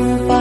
jumpa